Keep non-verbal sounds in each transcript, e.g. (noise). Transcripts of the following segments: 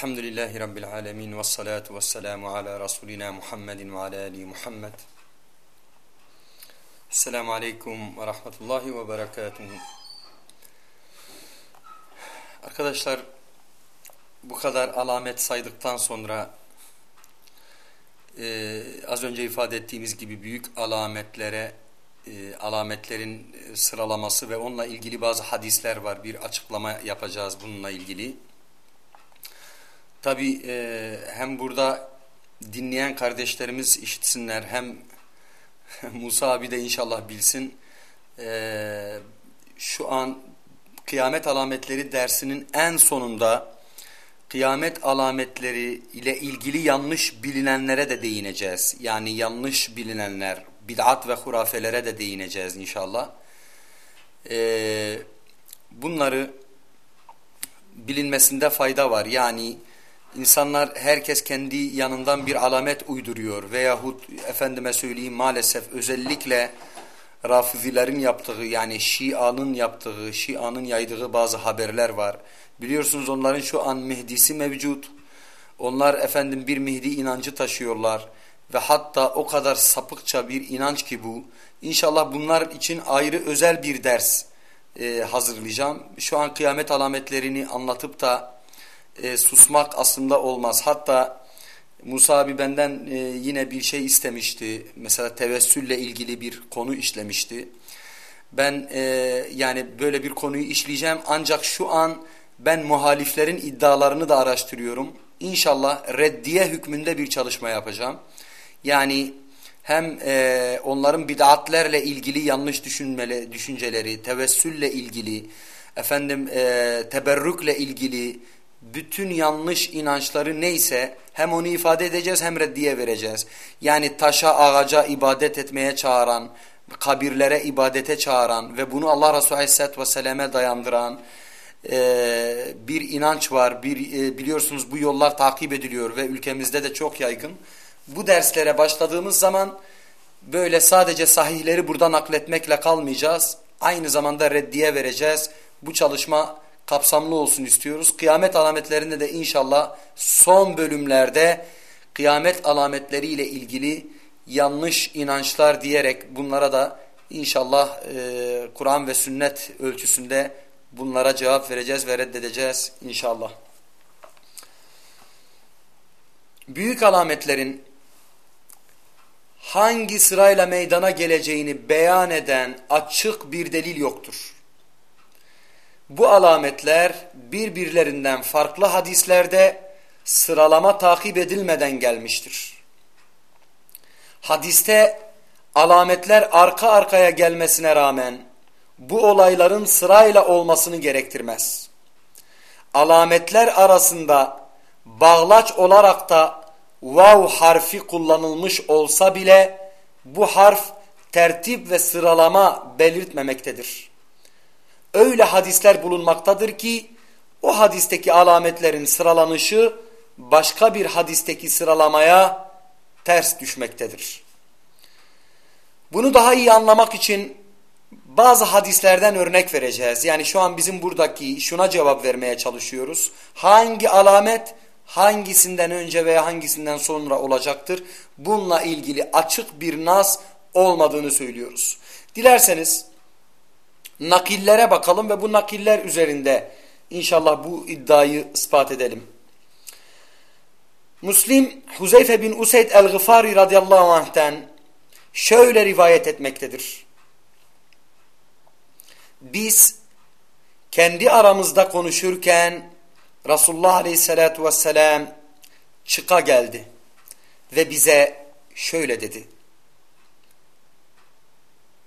Elhamdülillahi Rabbil alemin ve salatu ve selamu ala Resulina Muhammedin ve ala Ali Muhammed. Esselamu Aleyküm ve Rahmetullahi ve Berekatuhu. Arkadaşlar bu kadar alamet saydıktan sonra e, az önce ifade ettiğimiz gibi büyük alametlere e, alametlerin sıralaması ve onunla ilgili bazı hadisler var. Bir açıklama yapacağız bununla ilgili. Tabi e, hem burada dinleyen kardeşlerimiz işitsinler hem (laughs) Musa abi de inşallah bilsin. E, şu an kıyamet alametleri dersinin en sonunda kıyamet alametleri ile ilgili yanlış bilinenlere de değineceğiz. Yani yanlış bilinenler, bid'at ve hurafelere de değineceğiz inşallah. E, bunları bilinmesinde fayda var. Yani İnsanlar herkes kendi yanından bir alamet uyduruyor veyahut efendime söyleyeyim maalesef özellikle Rafizilerin yaptığı yani Şia'nın yaptığı, Şia'nın yaydığı bazı haberler var. Biliyorsunuz onların şu an Mehdisi mevcut. Onlar efendim bir Mehdi inancı taşıyorlar ve hatta o kadar sapıkça bir inanç ki bu. İnşallah bunlar için ayrı özel bir ders e, hazırlayacağım. Şu an kıyamet alametlerini anlatıp da e, susmak aslında olmaz. Hatta Musa abi benden e, yine bir şey istemişti. Mesela tevessülle ilgili bir konu işlemişti. Ben e, yani böyle bir konuyu işleyeceğim ancak şu an ben muhaliflerin iddialarını da araştırıyorum. İnşallah reddiye hükmünde bir çalışma yapacağım. Yani hem e, onların bid'atlerle ilgili yanlış düşünmeli, düşünceleri, tevessülle ilgili, efendim e, teberrükle ilgili, bütün yanlış inançları neyse hem onu ifade edeceğiz hem reddiye vereceğiz. Yani taşa ağaca ibadet etmeye çağıran, kabirlere ibadete çağıran ve bunu Allah Resulü Aleyhisselatü Vesselam'e dayandıran e, bir inanç var. Bir, e, biliyorsunuz bu yollar takip ediliyor ve ülkemizde de çok yaygın. Bu derslere başladığımız zaman böyle sadece sahihleri burada nakletmekle kalmayacağız. Aynı zamanda reddiye vereceğiz. Bu çalışma kapsamlı olsun istiyoruz. Kıyamet alametlerinde de inşallah son bölümlerde kıyamet alametleriyle ilgili yanlış inançlar diyerek bunlara da inşallah e, Kur'an ve sünnet ölçüsünde bunlara cevap vereceğiz ve reddedeceğiz inşallah. Büyük alametlerin hangi sırayla meydana geleceğini beyan eden açık bir delil yoktur. Bu alametler birbirlerinden farklı hadislerde sıralama takip edilmeden gelmiştir. Hadiste alametler arka arkaya gelmesine rağmen bu olayların sırayla olmasını gerektirmez. Alametler arasında bağlaç olarak da vav harfi kullanılmış olsa bile bu harf tertip ve sıralama belirtmemektedir öyle hadisler bulunmaktadır ki o hadisteki alametlerin sıralanışı başka bir hadisteki sıralamaya ters düşmektedir. Bunu daha iyi anlamak için bazı hadislerden örnek vereceğiz. Yani şu an bizim buradaki şuna cevap vermeye çalışıyoruz. Hangi alamet hangisinden önce veya hangisinden sonra olacaktır? Bununla ilgili açık bir nas olmadığını söylüyoruz. Dilerseniz nakillere bakalım ve bu nakiller üzerinde inşallah bu iddiayı ispat edelim. Müslim Huzeyfe bin Useyd el-Gıfari radıyallahu anh'ten şöyle rivayet etmektedir. Biz kendi aramızda konuşurken Resulullah aleyhissalatu vesselam çıka geldi ve bize şöyle dedi.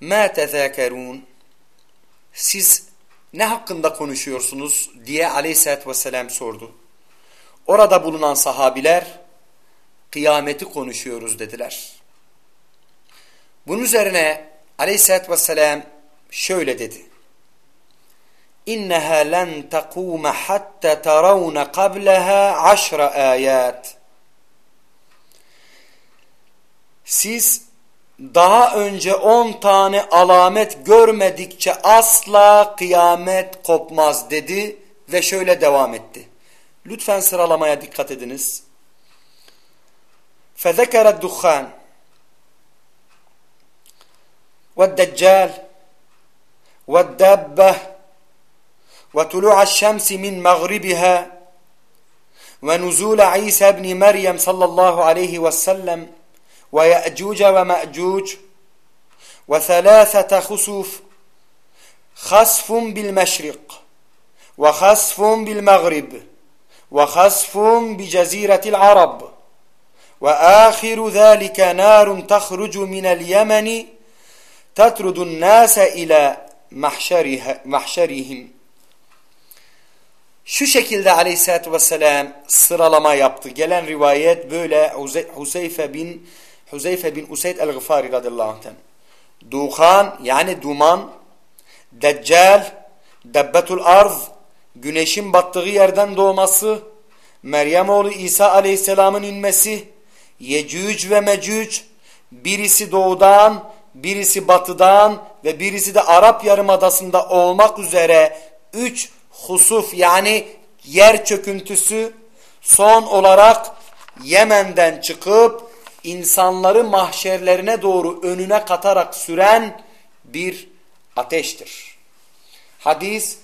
مَا تَذَاكَرُونَ siz ne hakkında konuşuyorsunuz diye aleyhissalatü vesselam sordu. Orada bulunan sahabiler kıyameti konuşuyoruz dediler. Bunun üzerine aleyhissalatü vesselam şöyle dedi. İnneha len tekûme hatta taravne qableha aşra ayat. Siz daha önce on tane alamet görmedikçe asla kıyamet kopmaz dedi ve şöyle devam etti. Lütfen sıralamaya dikkat ediniz. فذكر الدخان والدجال والدابة وطلوع الشمس من مغربها ونزول عيسى بن مريم صلى الله عليه وسلم ويأجوج ومأجوج وثلاثة خسوف خسف بالمشرق وخسف بالمغرب وخسف بجزيرة العرب وآخر ذلك نار تخرج من اليمن تطرد الناس إلى محشرهم Şu şekilde aleyhissalatü vesselam sıralama yaptı. Gelen rivayet böyle Huzeyfe bin Huzeyfe bin Useyd el-Gıfari radıyallahu anh'ten. Duhan yani duman, Deccal, Debbetul Arz, güneşin battığı yerden doğması, Meryem oğlu İsa aleyhisselamın inmesi, Yecüc ve Mecüc, birisi doğudan, birisi batıdan ve birisi de Arap Yarımadası'nda olmak üzere üç husuf yani yer çöküntüsü son olarak Yemen'den çıkıp insanları mahşerlerine doğru önüne katarak süren bir ateştir. Hadis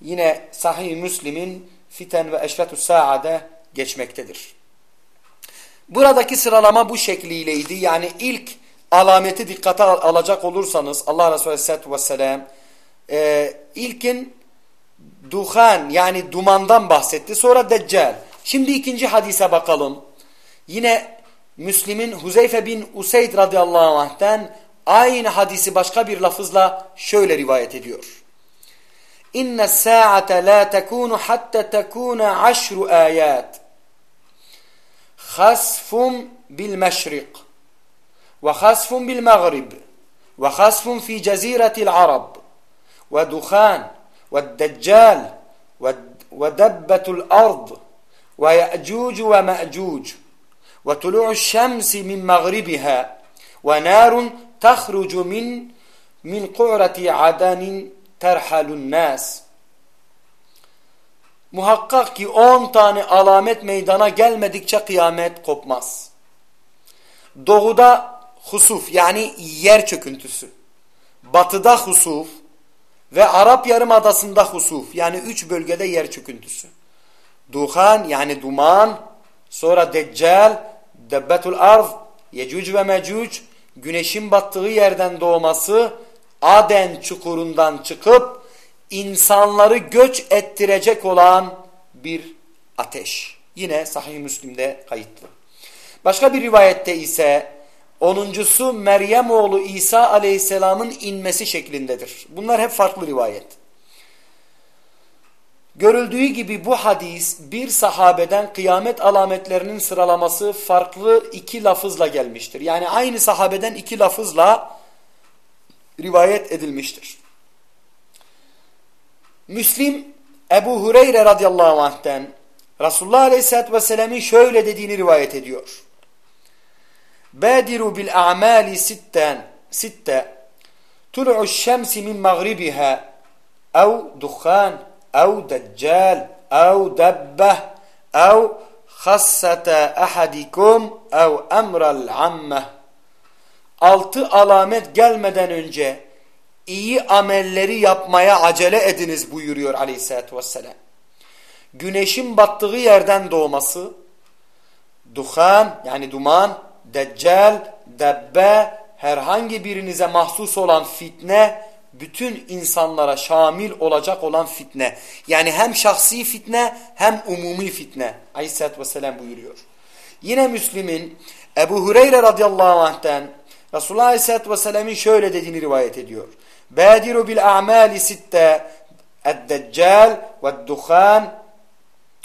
yine Sahih Müslim'in Fiten ve Eşretü Sa'ade geçmektedir. Buradaki sıralama bu şekliyleydi. Yani ilk alameti dikkate alacak olursanız Allah Resulü Aleyhisselatü Vesselam e, ilkin duhan yani dumandan bahsetti. Sonra deccal. Şimdi ikinci hadise bakalım. Yine Müslim'in Huzeyfe bin Useyd radıyallahu anh'ten aynı hadisi başka bir lafızla şöyle rivayet ediyor. İnne sa'ate la tekunu hatta tekuna aşru ayat. Hasfun bil meşrik ve hasfun bil mağrib ve hasfun fi ceziretil arab ve duhan ve deccal ve debbetul ard ve ye'cuc ve me'cuc ve tulu'u şemsi min mağribiha ve narun tahrucu min min ku'rati adanin terhalun nas. Muhakkak ki on tane alamet meydana gelmedikçe kıyamet kopmaz. Doğuda husuf yani yer çöküntüsü. Batıda husuf ve Arap Yarımadası'nda husuf yani üç bölgede yer çöküntüsü. Duhan yani duman, sonra Deccal, Debbetul Arz, Yecüc ve Mecüc, güneşin battığı yerden doğması, Aden çukurundan çıkıp insanları göç ettirecek olan bir ateş. Yine Sahih Müslim'de kayıtlı. Başka bir rivayette ise onuncusu Meryem oğlu İsa aleyhisselamın inmesi şeklindedir. Bunlar hep farklı rivayet. Görüldüğü gibi bu hadis bir sahabeden kıyamet alametlerinin sıralaması farklı iki lafızla gelmiştir. Yani aynı sahabeden iki lafızla rivayet edilmiştir. Müslim Ebu Hureyre radıyallahu anh'ten Resulullah aleyhissalatü vesselam'ın şöyle dediğini rivayet ediyor. Badiru bil a'mali sitten sitte tul'u şemsi min mağribiha ev dukhan ev deccal ev debbeh ev khassata ahadikum ev emral ammeh altı alamet gelmeden önce iyi amelleri yapmaya acele ediniz buyuruyor aleyhissalatü vesselam. Güneşin battığı yerden doğması, duhan yani duman, deccal, debbe, herhangi birinize mahsus olan fitne, bütün insanlara şamil olacak olan fitne. Yani hem şahsi fitne hem umumi fitne. Aleyhisselatü Vesselam buyuruyor. Yine Müslim'in Ebu Hureyre radıyallahu anh'ten Resulullah Aleyhisselatü Vesselam'ın şöyle dediğini rivayet ediyor. Badiru bil a'mali sitte eddeccal veddukhan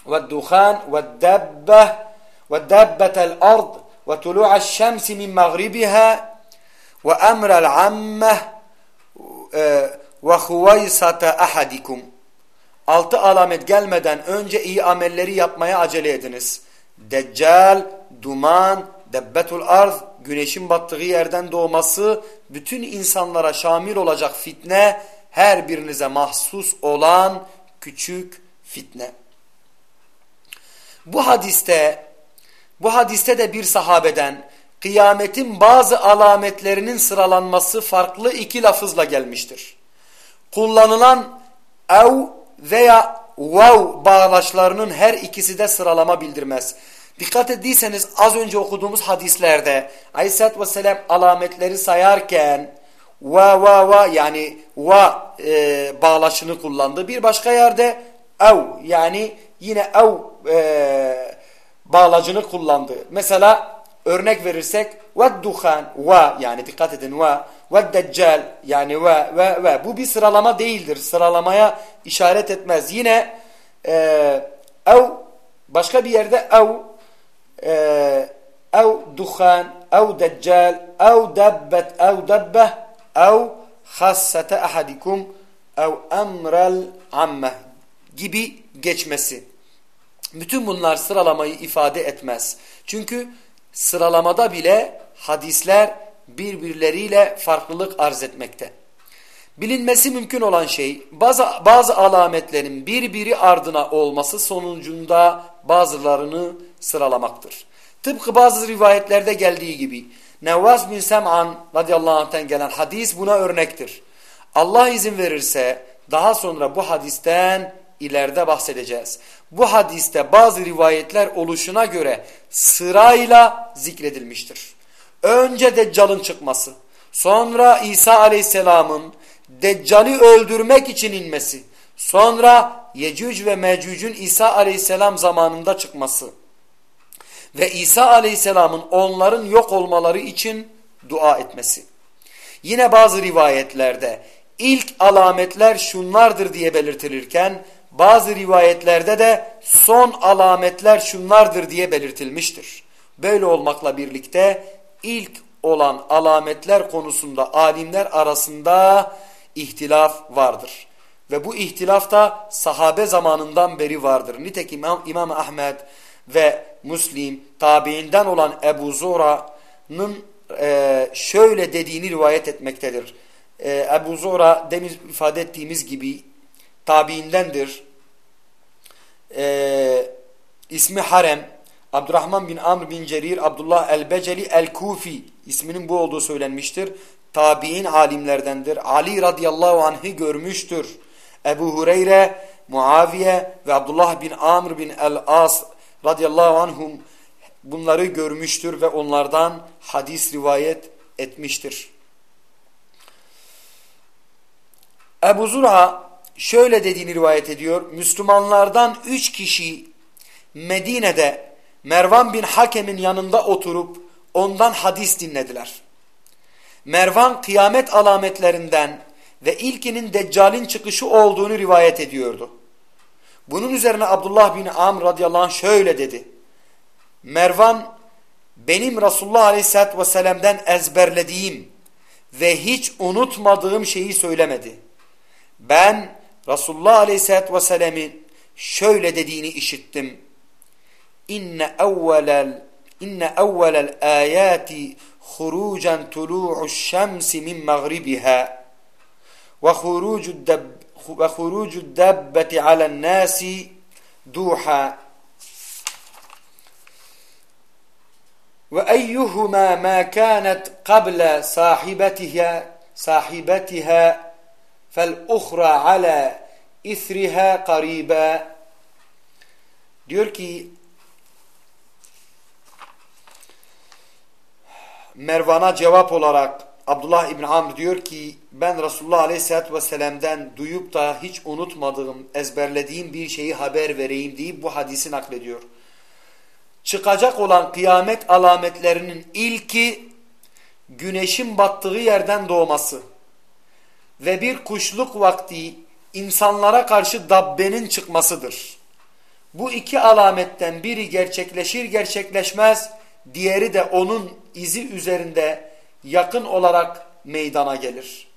veddukhan veddebbe veddebbetel ard ve tulu'aş şemsi min mağribiha ve emrel ammeh e, ve huvaysata ahadikum. Altı alamet gelmeden önce iyi amelleri yapmaya acele ediniz. Deccal, duman, debbetul arz, güneşin battığı yerden doğması, bütün insanlara şamil olacak fitne, her birinize mahsus olan küçük fitne. Bu hadiste, bu hadiste de bir sahabeden kıyametin bazı alametlerinin sıralanması farklı iki lafızla gelmiştir. Kullanılan ev veya vav bağlaçlarının her ikisi de sıralama bildirmez. Dikkat ettiyseniz az önce okuduğumuz hadislerde Aleyhisselatü Vesselam alametleri sayarken va va va yani va e, bağlaçını kullandı. Bir başka yerde ev yani yine ev e, bağlacını kullandı. Mesela örnek verirsek ve duhan ve yani dikkat edin ve ve deccal yani ve ve ve bu bir sıralama değildir. Sıralamaya işaret etmez. Yine e, ev başka bir yerde ev e, ev duhan ev deccal ev dabbet ev dabbe ev hassete ahadikum ev emrel amme gibi geçmesi. Bütün bunlar sıralamayı ifade etmez. Çünkü sıralamada bile hadisler birbirleriyle farklılık arz etmekte. Bilinmesi mümkün olan şey bazı, bazı alametlerin birbiri ardına olması sonucunda bazılarını sıralamaktır. Tıpkı bazı rivayetlerde geldiği gibi Nevvas bin Sem'an radıyallahu anh'ten gelen hadis buna örnektir. Allah izin verirse daha sonra bu hadisten ileride bahsedeceğiz. Bu hadiste bazı rivayetler oluşuna göre sırayla zikredilmiştir. Önce Deccal'ın çıkması, sonra İsa aleyhisselamın Deccal'i öldürmek için inmesi, sonra Yecüc ve Mecüc'ün İsa aleyhisselam zamanında çıkması ve İsa aleyhisselamın onların yok olmaları için dua etmesi. Yine bazı rivayetlerde ilk alametler şunlardır diye belirtilirken bazı rivayetlerde de son alametler şunlardır diye belirtilmiştir. Böyle olmakla birlikte ilk olan alametler konusunda alimler arasında ihtilaf vardır. Ve bu ihtilaf da sahabe zamanından beri vardır. Nitekim İmam, İmam Ahmed ve Müslim tabiinden olan Ebu Zora'nın e, şöyle dediğini rivayet etmektedir. E, Ebu Zora demin ifade ettiğimiz gibi tabiindendir. E, ismi Harem, Abdurrahman bin Amr bin Cerir, Abdullah el-Beceli el-Kufi isminin bu olduğu söylenmiştir. Tabi'in alimlerdendir. Ali radıyallahu anh'ı görmüştür. Ebu Hureyre, Muaviye ve Abdullah bin Amr bin el-As radıyallahu anhum bunları görmüştür ve onlardan hadis rivayet etmiştir. Ebu Zura şöyle dediğini rivayet ediyor. Müslümanlardan üç kişi Medine'de Mervan bin Hakem'in yanında oturup ondan hadis dinlediler. Mervan kıyamet alametlerinden ve ilkinin Deccal'in çıkışı olduğunu rivayet ediyordu. Bunun üzerine Abdullah bin Amr radıyallahu anh şöyle dedi. Mervan benim Resulullah aleyhissalatü vesselam'den ezberlediğim ve hiç unutmadığım şeyi söylemedi. Ben Resulullah aleyhissalatü vesselam'ın şöyle dediğini işittim. İnne evvelel inne evvelel ayati hurucan tulu'u'ş şemsi min mağribiha ve hurucu'd ve hurucu'd dabbeti alen nasi duha ve eyyuhuma ma kanat qabla sahibetiha sahibetiha fel uhra ala isriha diyor ki Mervan'a cevap olarak Abdullah İbni Amr diyor ki ben Resulullah Aleyhisselatü Vesselam'den duyup da hiç unutmadığım, ezberlediğim bir şeyi haber vereyim deyip bu hadisi naklediyor. Çıkacak olan kıyamet alametlerinin ilki güneşin battığı yerden doğması ve bir kuşluk vakti insanlara karşı dabbenin çıkmasıdır. Bu iki alametten biri gerçekleşir gerçekleşmez, diğeri de onun izi üzerinde yakın olarak meydana gelir.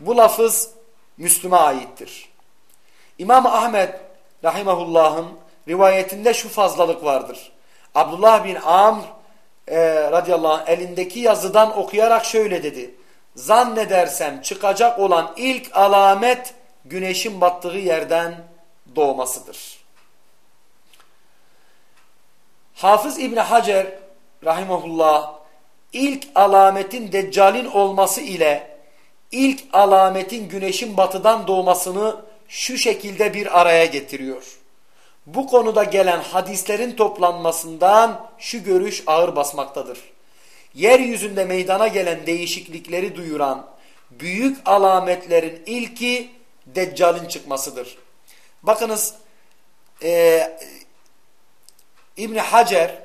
Bu lafız Müslüme aittir. İmam Ahmed rahimahullah'ın rivayetinde şu fazlalık vardır. Abdullah bin Amr e, radıyallahu anh elindeki yazıdan okuyarak şöyle dedi. Zannedersem çıkacak olan ilk alamet güneşin battığı yerden doğmasıdır. Hafız İbni Hacer rahimahullah ilk alametin deccalin olması ile ilk alametin güneşin batıdan doğmasını şu şekilde bir araya getiriyor. Bu konuda gelen hadislerin toplanmasından şu görüş ağır basmaktadır. Yeryüzünde meydana gelen değişiklikleri duyuran büyük alametlerin ilki Deccal'in çıkmasıdır. Bakınız e, İbni Hacer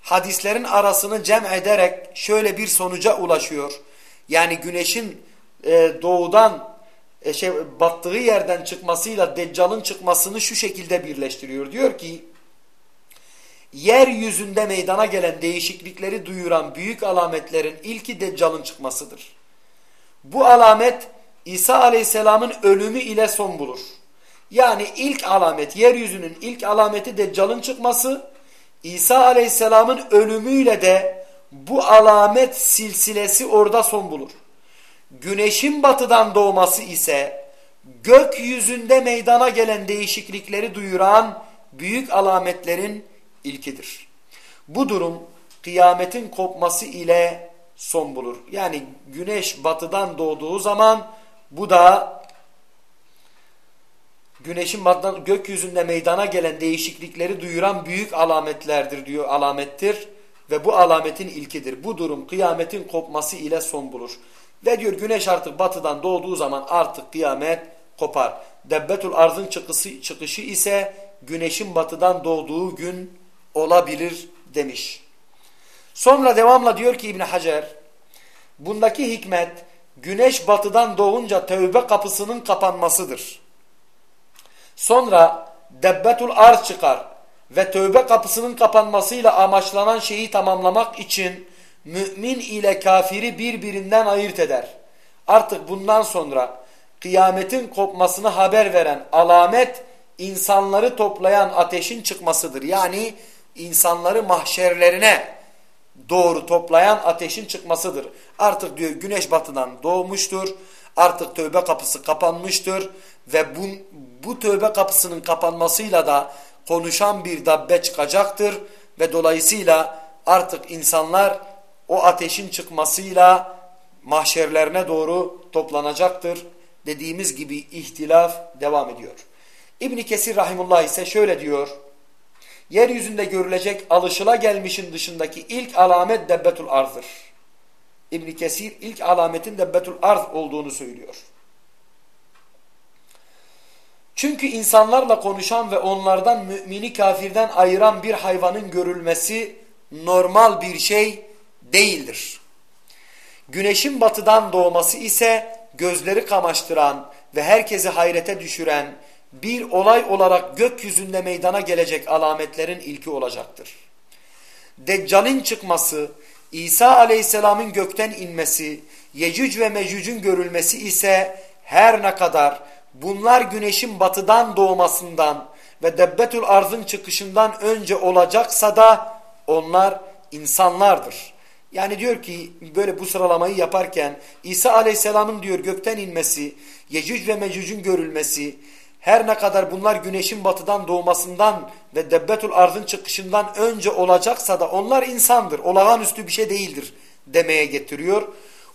hadislerin arasını cem ederek şöyle bir sonuca ulaşıyor. Yani güneşin e, doğudan e, şey battığı yerden çıkmasıyla Deccal'ın çıkmasını şu şekilde birleştiriyor. Diyor ki yeryüzünde meydana gelen değişiklikleri duyuran büyük alametlerin ilki Deccal'ın çıkmasıdır. Bu alamet İsa Aleyhisselam'ın ölümü ile son bulur. Yani ilk alamet, yeryüzünün ilk alameti Deccal'ın çıkması, İsa Aleyhisselam'ın ölümüyle de bu alamet silsilesi orada son bulur. Güneşin batıdan doğması ise gökyüzünde meydana gelen değişiklikleri duyuran büyük alametlerin ilkidir. Bu durum kıyametin kopması ile son bulur. Yani güneş batıdan doğduğu zaman bu da güneşin batıdan gökyüzünde meydana gelen değişiklikleri duyuran büyük alametlerdir diyor alamettir ve bu alametin ilkidir. Bu durum kıyametin kopması ile son bulur. Ve diyor güneş artık batıdan doğduğu zaman artık kıyamet kopar. Debbetul arzın çıkışı, çıkışı ise güneşin batıdan doğduğu gün olabilir demiş. Sonra devamla diyor ki İbn Hacer bundaki hikmet güneş batıdan doğunca tövbe kapısının kapanmasıdır. Sonra debbetul arz çıkar ve tövbe kapısının kapanmasıyla amaçlanan şeyi tamamlamak için mümin ile kafiri birbirinden ayırt eder. Artık bundan sonra kıyametin kopmasını haber veren alamet insanları toplayan ateşin çıkmasıdır. Yani insanları mahşerlerine doğru toplayan ateşin çıkmasıdır. Artık diyor güneş batıdan doğmuştur. Artık tövbe kapısı kapanmıştır. Ve bu, bu tövbe kapısının kapanmasıyla da konuşan bir dabbe çıkacaktır. Ve dolayısıyla artık insanlar o ateşin çıkmasıyla mahşerlerine doğru toplanacaktır. Dediğimiz gibi ihtilaf devam ediyor. İbn Kesir rahimullah ise şöyle diyor yeryüzünde görülecek alışıla gelmişin dışındaki ilk alamet debbetul arzdır. İbn Kesir ilk alametin debbetul arz olduğunu söylüyor. Çünkü insanlarla konuşan ve onlardan mümini kafirden ayıran bir hayvanın görülmesi normal bir şey değildir. Güneşin batıdan doğması ise gözleri kamaştıran ve herkesi hayrete düşüren bir olay olarak gökyüzünde meydana gelecek alametlerin ilki olacaktır. Deccal'in çıkması, İsa aleyhisselamın gökten inmesi, Yecüc ve Mecüc'ün görülmesi ise her ne kadar bunlar güneşin batıdan doğmasından ve Debbetül Arz'ın çıkışından önce olacaksa da onlar insanlardır. Yani diyor ki böyle bu sıralamayı yaparken İsa aleyhisselamın diyor gökten inmesi, Yecüc ve Mecüc'ün görülmesi, her ne kadar bunlar güneşin batıdan doğmasından ve debbetul arzın çıkışından önce olacaksa da onlar insandır. Olağanüstü bir şey değildir demeye getiriyor.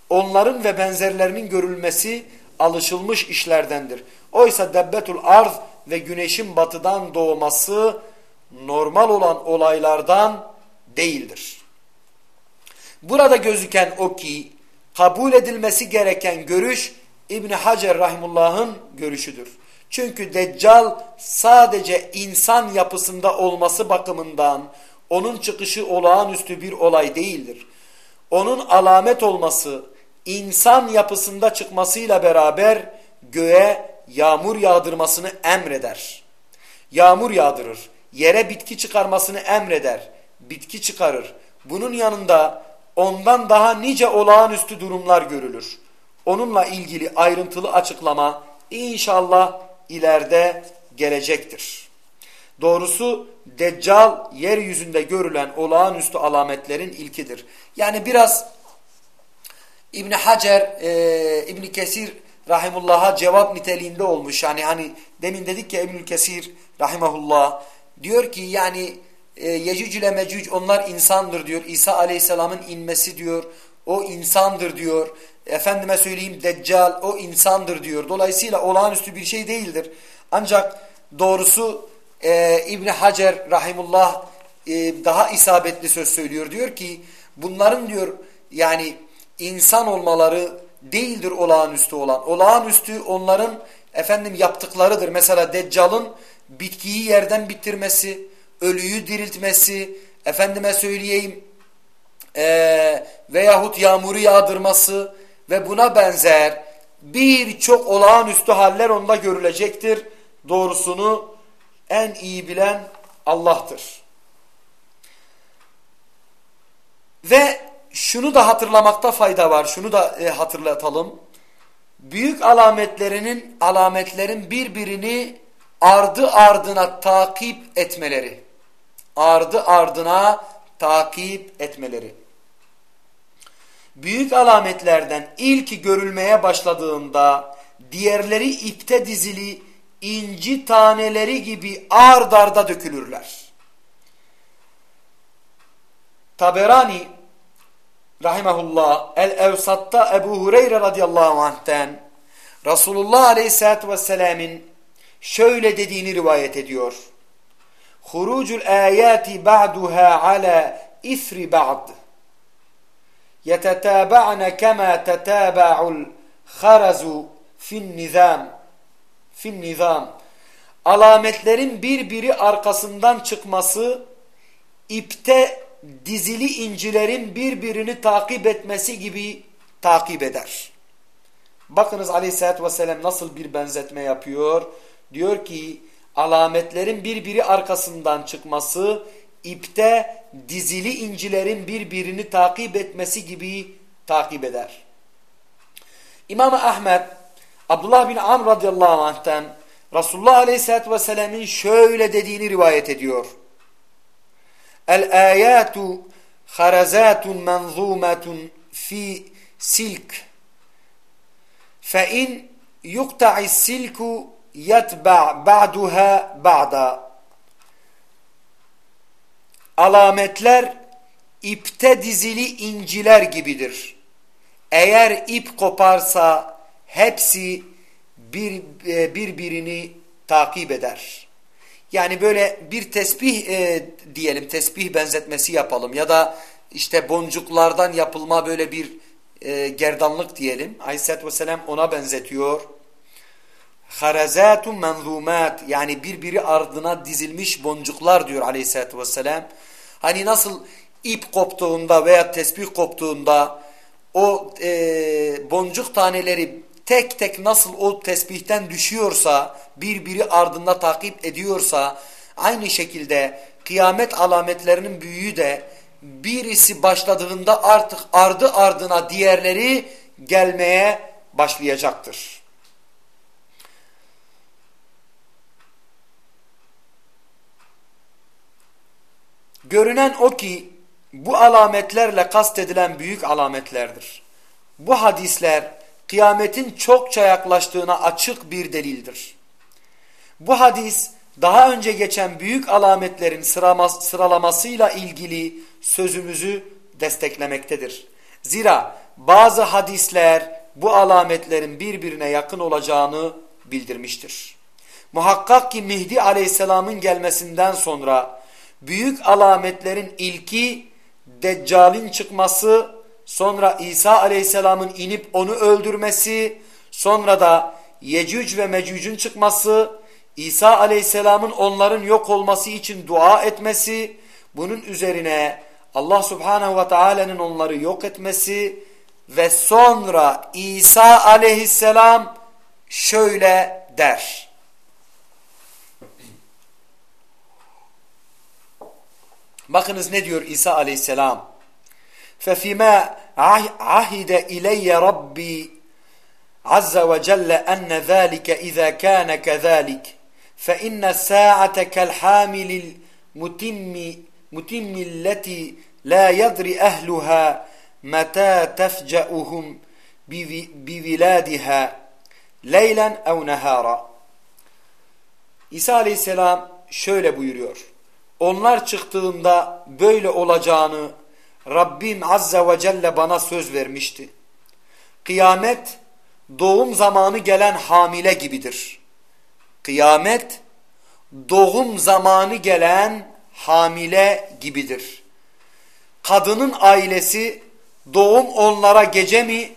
Onların ve benzerlerinin görülmesi alışılmış işlerdendir. Oysa debbetul arz ve güneşin batıdan doğması normal olan olaylardan değildir. Burada gözüken o ki kabul edilmesi gereken görüş İbni Hacer Rahimullah'ın görüşüdür. Çünkü Deccal sadece insan yapısında olması bakımından onun çıkışı olağanüstü bir olay değildir. Onun alamet olması insan yapısında çıkmasıyla beraber göğe yağmur yağdırmasını emreder. Yağmur yağdırır. Yere bitki çıkarmasını emreder. Bitki çıkarır. Bunun yanında ondan daha nice olağanüstü durumlar görülür. Onunla ilgili ayrıntılı açıklama inşallah ileride gelecektir. Doğrusu Deccal yeryüzünde görülen olağanüstü alametlerin ilkidir. Yani biraz İbni Hacer, e, İbni Kesir rahimullah'a cevap niteliğinde olmuş. Yani hani demin dedik ya İbni Kesir rahimahullah diyor ki yani e, Yecüc ile Mecüc onlar insandır diyor. İsa aleyhisselamın inmesi diyor. O insandır diyor. Efendime söyleyeyim Deccal o insandır diyor. Dolayısıyla olağanüstü bir şey değildir. Ancak doğrusu e, İbn Hacer rahimullah e, daha isabetli söz söylüyor. Diyor ki bunların diyor yani insan olmaları değildir olağanüstü olan. Olağanüstü onların efendim yaptıklarıdır. Mesela Deccal'ın bitkiyi yerden bitirmesi, ölüyü diriltmesi, efendime söyleyeyim e, veyahut yağmuru yağdırması ve buna benzer birçok olağanüstü haller onda görülecektir. Doğrusunu en iyi bilen Allah'tır. Ve şunu da hatırlamakta fayda var. Şunu da e, hatırlatalım. Büyük alametlerinin alametlerin birbirini ardı ardına takip etmeleri. Ardı ardına takip etmeleri. Büyük alametlerden ilk görülmeye başladığında diğerleri ipte dizili inci taneleri gibi ard arda dökülürler. Taberani rahimahullah El-Evsat'ta Ebu Hureyre radıyallahu anh'ten Resulullah aleyhissalatü vesselam'ın şöyle dediğini rivayet ediyor. Hurucul ayati ba'duha ala isri ba'd. Yetetaba'ne kema tetaba'ul kharazu fin nizam. Fin nizam. Alametlerin birbiri arkasından çıkması ipte dizili incilerin birbirini takip etmesi gibi takip eder. Bakınız aleyhissalatü vesselam nasıl bir benzetme yapıyor. Diyor ki alametlerin birbiri arkasından çıkması ipte dizili incilerin birbirini takip etmesi gibi takip eder. İmam Ahmet Abdullah bin Amr radıyallahu anh'ten Resulullah aleyhissalatü vesselam'ın şöyle dediğini rivayet ediyor. El-ayatu harazatun menzumatun fi silk fe in yukta'is silku yetba' ba'duha ba'da alametler ipte dizili inciler gibidir. Eğer ip koparsa hepsi bir, e, birbirini takip eder. Yani böyle bir tesbih e, diyelim, tesbih benzetmesi yapalım ya da işte boncuklardan yapılma böyle bir e, gerdanlık diyelim. Aleyhisselatü Vesselam ona benzetiyor. Harazatun menzumat yani birbiri ardına dizilmiş boncuklar diyor Aleyhisselatü Vesselam. Hani nasıl ip koptuğunda veya tesbih koptuğunda o e, boncuk taneleri tek tek nasıl o tesbihten düşüyorsa, birbiri ardında takip ediyorsa, aynı şekilde kıyamet alametlerinin büyüğü de birisi başladığında artık ardı ardına diğerleri gelmeye başlayacaktır. Görünen o ki bu alametlerle kastedilen büyük alametlerdir. Bu hadisler kıyametin çokça yaklaştığına açık bir delildir. Bu hadis daha önce geçen büyük alametlerin sıralamasıyla ilgili sözümüzü desteklemektedir. Zira bazı hadisler bu alametlerin birbirine yakın olacağını bildirmiştir. Muhakkak ki Mihdi aleyhisselamın gelmesinden sonra büyük alametlerin ilki Deccal'in çıkması sonra İsa aleyhisselamın inip onu öldürmesi, sonra da Yecüc ve Mecüc'ün çıkması, İsa aleyhisselamın onların yok olması için dua etmesi, bunun üzerine Allah subhanehu ve teala'nın onları yok etmesi ve sonra İsa aleyhisselam şöyle der. Bakınız ne diyor İsa aleyhisselam? ففيما عهد إلي ربي عز وجل أن ذلك إذا كان كذلك فإن الساعة كالحامل المتم متم التي لا يدري أهلها متى تفجأهم بولادها ليلا أو نهارا İsa Aleyhisselam şöyle buyuruyor. Onlar çıktığında böyle olacağını Rabbim Azze ve Celle bana söz vermişti. Kıyamet doğum zamanı gelen hamile gibidir. Kıyamet doğum zamanı gelen hamile gibidir. Kadının ailesi doğum onlara gece mi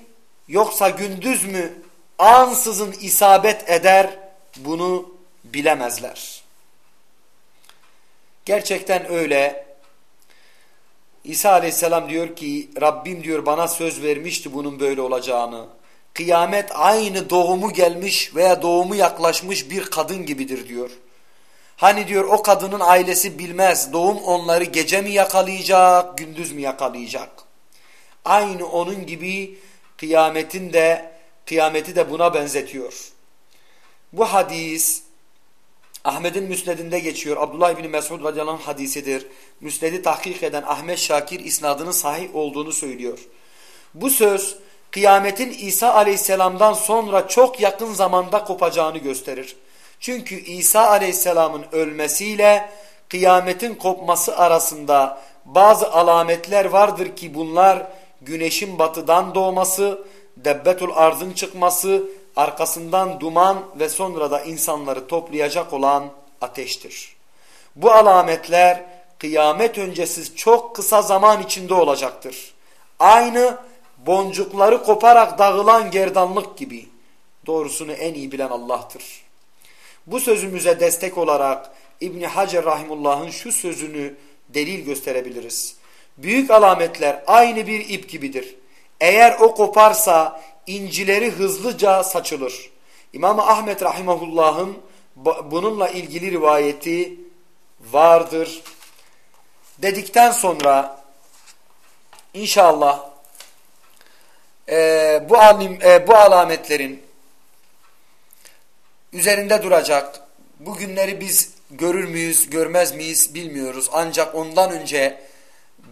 yoksa gündüz mü ansızın isabet eder bunu bilemezler. Gerçekten öyle. İsa aleyhisselam diyor ki Rabbim diyor bana söz vermişti bunun böyle olacağını. Kıyamet aynı doğumu gelmiş veya doğumu yaklaşmış bir kadın gibidir diyor. Hani diyor o kadının ailesi bilmez doğum onları gece mi yakalayacak gündüz mü yakalayacak. Aynı onun gibi kıyametin de kıyameti de buna benzetiyor. Bu hadis Ahmet'in müsnedinde geçiyor. Abdullah bin Mesud radıyallahu anh hadisidir. Müsnedi tahkik eden Ahmet Şakir isnadının sahih olduğunu söylüyor. Bu söz kıyametin İsa aleyhisselamdan sonra çok yakın zamanda kopacağını gösterir. Çünkü İsa aleyhisselamın ölmesiyle kıyametin kopması arasında bazı alametler vardır ki bunlar güneşin batıdan doğması, debbetul arzın çıkması, arkasından duman ve sonra da insanları toplayacak olan ateştir. Bu alametler kıyamet öncesi çok kısa zaman içinde olacaktır. Aynı boncukları koparak dağılan gerdanlık gibi. Doğrusunu en iyi bilen Allah'tır. Bu sözümüze destek olarak İbni Hacer Rahimullah'ın şu sözünü delil gösterebiliriz. Büyük alametler aynı bir ip gibidir. Eğer o koparsa incileri hızlıca saçılır. İmam Ahmet Rahimahullah'ın bununla ilgili rivayeti vardır. Dedikten sonra inşallah e, bu, alim, e, bu alametlerin üzerinde duracak. Bu günleri biz görür müyüz, görmez miyiz bilmiyoruz. Ancak ondan önce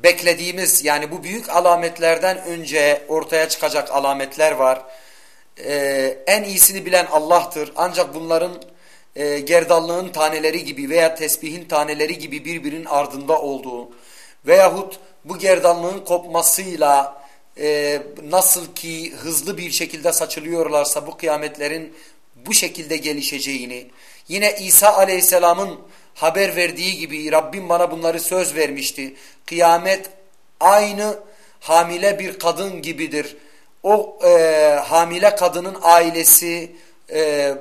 beklediğimiz yani bu büyük alametlerden önce ortaya çıkacak alametler var. Ee, en iyisini bilen Allah'tır. Ancak bunların e, gerdallığın taneleri gibi veya tesbihin taneleri gibi birbirinin ardında olduğu veyahut bu gerdallığın kopmasıyla e, nasıl ki hızlı bir şekilde saçılıyorlarsa bu kıyametlerin bu şekilde gelişeceğini yine İsa aleyhisselamın haber verdiği gibi Rabbim bana bunları söz vermişti. Kıyamet aynı hamile bir kadın gibidir. O e, hamile kadının ailesi e,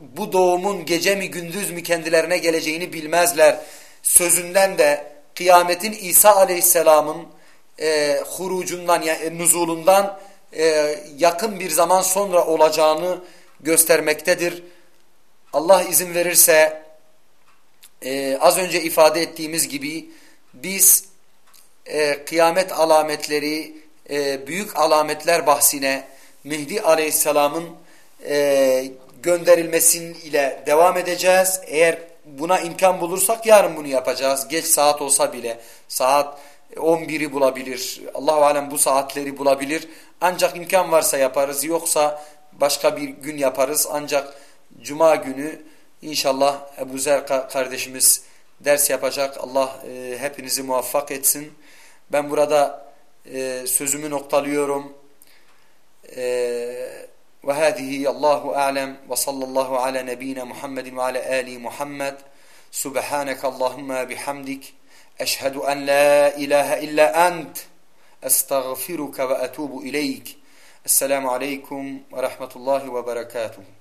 bu doğumun gece mi gündüz mü kendilerine geleceğini bilmezler. Sözünden de kıyametin İsa aleyhisselamın e, hurucundan yani nuzulundan e, yakın bir zaman sonra olacağını göstermektedir. Allah izin verirse e, az önce ifade ettiğimiz gibi biz e, kıyamet alametleri, e, büyük alametler bahsine Mehdi Aleyhisselam'ın e, gönderilmesiyle devam edeceğiz. Eğer buna imkan bulursak yarın bunu yapacağız. Geç saat olsa bile saat 11'i bulabilir. Allahu alem bu saatleri bulabilir. Ancak imkan varsa yaparız. Yoksa başka bir gün yaparız. Ancak cuma günü İnşallah Ebu Zer kardeşimiz ders yapacak. Allah e, hepinizi muvaffak etsin. Ben burada e, sözümü noktalıyorum. E, ve hâzihi Allahu a'lem ve sallallahu ala nebine Muhammedin ve ala ali Muhammed. Subhaneke Allahumma bihamdik. Eşhedü en la ilahe illa ent. Estağfiruka ve etubu ileyk. Esselamu aleyküm ve rahmetullahi ve berekatuhu.